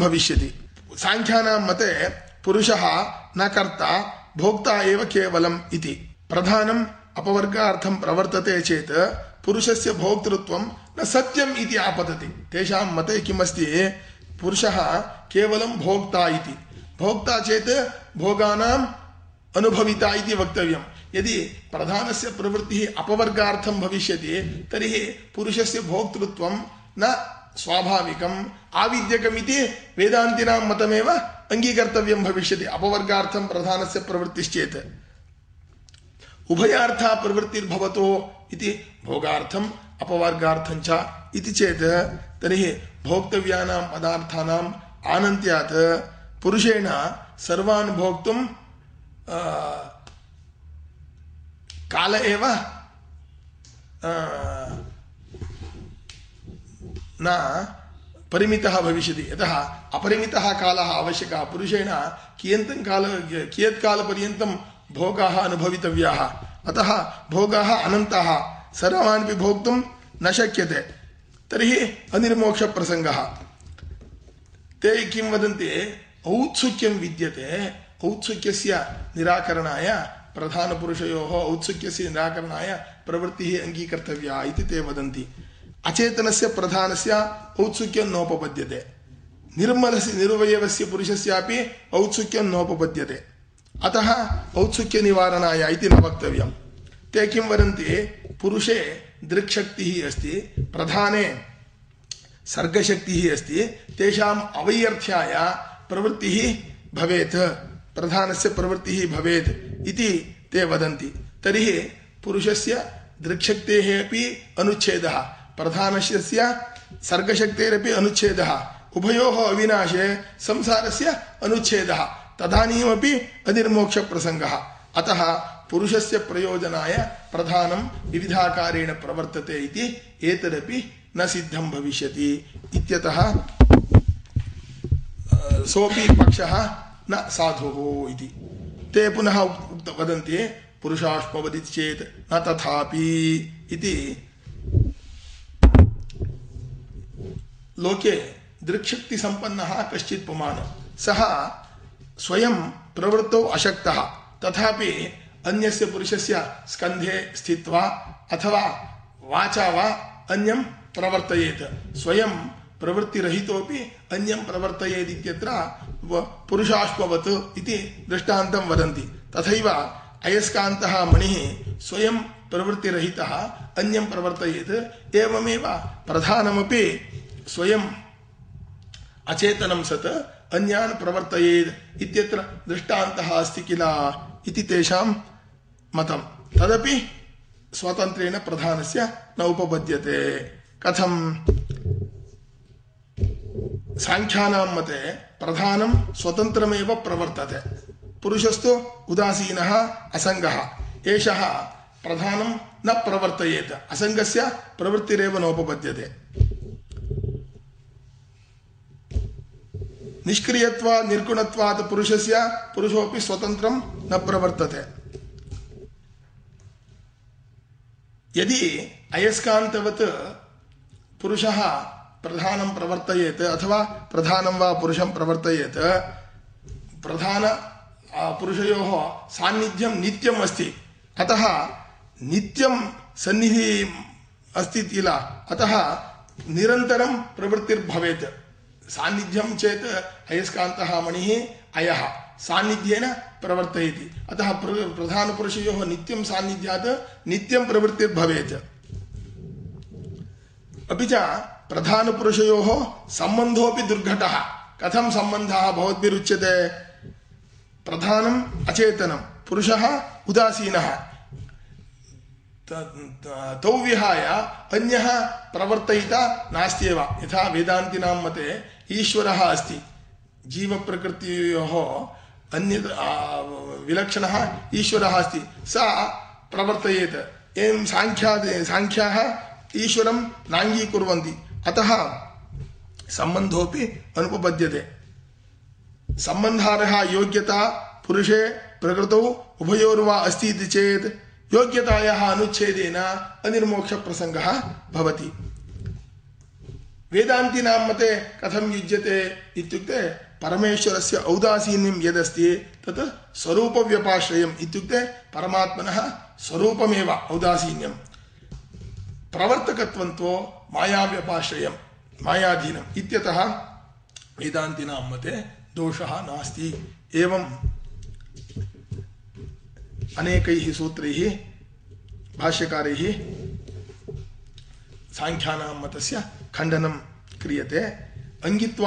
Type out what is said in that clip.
ಭವಿಷ್ಯತಿ. ಸಾಂಖ್ಯಾನಾಂ ಮತೆ ಪುರುಷಃ ನ ಕರ್ತ ಭೋಕ್ತ ಏವ ಕೇವಲಂ ಇತಿ. ಪ್ರಧಾನಂ ಅಪವರ್ಗಾರ್ಥಂ ಪ್ರವರ್ತತೆ ಚೇತ್ ಪುರುಷಸ್ಯ ಭೋಕ್ತೃತ್ವಂ ನ ಸತ್ಯಂ ಇತಿ ಆಪತತಿ. ತೇಷಾಂ ಮತೆ ಕಿಮಸ್ತಿ ಪುರುಷಃ ಕೇವಲಂ ಭೋಕ್ತಾ ಇತಿ. ಭೋಕ್ತಾ ಚೇತ್ ಭೋಗಾನಾಂ ಅನುಭವಿತ ಇತಿ ವಕ್ತವ್ಯಂ. ಯದಿ ಪ್ರಧಾನಸ್ಯ ಪ್ರವೃತ್ತಿ ಅಪವರ್ಗಾರ್ಥಂ ಭವಿಷ್ಯತಿ, ತರ್ಹಿ ಪುರುಷಸ್ಯ ಭೋಕ್ತೃತ್ವಂ ನ स्वाभाविकम् आविद्यकमिति वेदान्तिनां मतमेव अङ्गीकर्तव्यं भविष्यति। अपवर्गार्थं प्रधानस्य प्रवृत्तिश्चेत्। उभयार्था प्रवृत्तिर्भवतो इति भोगार्थम्, अपवर्गार्थं च इति चेत्, तर्हि भोक्तव्यानां पदार्थानाम् आनन्त्यात् पुरुषेण सर्वान् भोक्तुं काल एव न परिमितः भविष्यति। यतः अपरिमितः कालः आवश्यकः। पुरुषेण कियन्तं काल कियत् कालपर्यन्तं भोगाः अनुभवितव्याः। अतः भोगाः अनन्ताः। सर्वानपि भोक्तुं न शक्यते। तर्हि अनिर्मोक्षप्रसङ्गः। ते किं वदन्ति? औत्सुक्यं विद्यते। औत्सुक्यस्य निराकरणाय प्रधानपुरुषयोः औत्सुक्यस्य निराकरणाय प्रवृत्तिः अङ्गीकर्तव्या इति ते वदन्ति। अचेतनस्य प्रधानस्य औत्सुक्यं नोपपद्यते। निर्मलस्य, निर्वयवस्य पुरुषस्यापि औत्सुक्यं नोपपद्यते। अतः औत्सुक्यनिवारणाय इति न वक्तव्यं ते किं वदन्ति? पुरुषे दृक्शक्तिः अस्ति, प्रधाने सर्गशक्तिः अस्ति, तेषाम् प्रवृत्तिः भवेत्, प्रधानस्य प्रवृत्तिः भवेत् ते वदन्ति। तर्हि पुरुषस्य दृक्शक्तेः अपि प्रधानस्य सर्गशक्तेरपि अनुच्छेदः उभयोः अविनाशे संसारस्य अनुच्छेदः तदानीमपि अनिर्मोक्षप्रसङ्गः अतः पुरुषस्य प्रयोजनाय प्रधानं विविधाकारेण प्रवर्तते इति एतदपि न सिद्धं भविष्यति इत्यतः सोऽपि पक्षः न साधुः इति ते पुनः उक्त वदन्ति पुरुषाष्मवदति चेत् न तथापि इति लोके दृक्शक्तिसम्पन्नः कश्चित् पुमान् सः स्वयं प्रवृत्तौ अशक्तः। तथापि अन्यस्य पुरुषस्य स्कन्धे स्थित्वा अथवा वाचा वा अन्यं प्रवर्तयेत्। स्वयं प्रवृत्तिरहितोपि अन्यं प्रवर्तयेत् इत्यत्र पुरुषाश्ववत् इति दृष्टान्तं वदन्ति। तथैव अयस्कान्तः मणिः स्वयं प्रवृत्तिरहितः अन्यं प्रवर्तयेत्। एवमेव प्रधानमपि स्वयं अचेतनं सत् अन्यान् प्रवर्तयेत् इत्यत्र दृष्टान्तः अस्ति किल इति तेषां मतं तदपि स्वतन्त्रेण प्रधानस्य न उपपद्यते कथं साङ्ख्यानां मते प्रधानं स्वतन्त्रमेव प्रवर्तते पुरुषस्तु उदासीनः असङ्गः एषः प्रधानं न प्रवर्तयेत् असङ्गस्य प्रवृत्तिरेव नोपपद्यते निष्क्रियत्वा, निर्गुणत्वात् पुरुषस्य, पुरुषोऽपि स्वतन्त्रं न प्रवर्तते। यदि अयस्कान्तवत् पुरुषः प्रधानं प्रवर्तयेत्, अथवा प्रधानं वा पुरुषं प्रवर्तयेत्, प्रधान पुरुषयोः सान्निध्यं नित्यम् अस्ति। अतः नित्यं सन्निधिः अस्ति किल? अतः निरन्तरं प्रवृत्तिर्भवेत्। सान्निध्यं चेत् अयस्कान्तः मणिः अयः सान्निध्येन प्रवर्तयति। अतः प्र, प्रधानपुरुषयोः नित्यं सान्निध्यात् नित्यं प्रवृत्तिर्भवेत्। अपि च प्रधानपुरुषयोः सम्बन्धोऽपि दुर्घटः। कथं सम्बन्धः भवद्भिरुच्यते? प्रधानम् अचेतनं। पुरुषः उदासीनः। ತೌ ವಿಹಾಯ ಅನ್ಯ ಪ್ರವರ್ತಯಿತ ನಾಸ್ತ್ಯೇವ. ಯಥಾ ವೇದಾಂತಿನಾಂ ಮತೆ ಈಶ್ವರ ಅಸ್ತಿ. ಜೀವ ಪ್ರಕೃತಿಯೋ ಅನ್ಯ ವಿಲಕ್ಷಣ ಈಶ್ವರ ಅಸ್ತಿ. ಸ ಪ್ರವರ್ತಯೇತ್. ಏನ್ ಸಾಂಖ್ಯಾ ಸಾಂಖ್ಯಾ ಈಶ್ವರಂ ನಾಂಗೀಕುರ್ವಂತಿ. ಅತಃ ಸಂಬಂಧೋಪಿ ಅನುಪಪದ್ಯತೆ. ಸಂಬಂಧಾರ್ಹ ಯೋಗ್ಯತಾ ಪುರುಷೇ ಪ್ರಕೃತೌ ಉಭಯೋರ್ವಾ ಅಸ್ತಿ ಇತಿ ಚೇತ್. ಯೋಗ್ಯತಾಯ ಅನುಚ್ಛೇದೇನ ಅನಿರ್ಮೋಕ್ಷ ಪ್ರಸಂಗ ಭವತಿ. ವೇದಾಂತಿ ನಾಮತೆ ಕಥಂ ಯುಜ್ಯತೆ ಇತ್ಯುಕ್ತೆ ಪರಮೇಶ್ವರಸ್ಯ ಔದಾಸೀನ್ಯಂ ಯದಸ್ತಿ ತತ್ ಸ್ವರೂಪವ್ಯಪಾಶ್ರಯಂ ಇತ್ಯುಕ್ತೆ ಪರಮಾತ್ಮನಃ ಸ್ವರೂಪಮೇವ ಔದಾಸೀನ್ಯಂ. ಪ್ರವರ್ತಕತ್ವಂತೋ ಮಾಯಾವ್ಯಪಾಶ್ರಯಂ ಮಾಯಾಧೀನಂ ಇತ್ಯತಃ ವೇದಾಂತಿನಾಂ ಮತೆ ದೋಷ ನಾಸ್ತಿ. ಏವಂ ಅನೇಕೈ ಸೂತ್ರೈಃ ಭಾಷ್ಯಕಾರೈಃ ಸಾಂಖ್ಯಾನಾಂ ಮತಸ್ಯ ಖಂಡನಂ ಕ್ರಿಯತೆ. ಅಂಗಿತ್ವ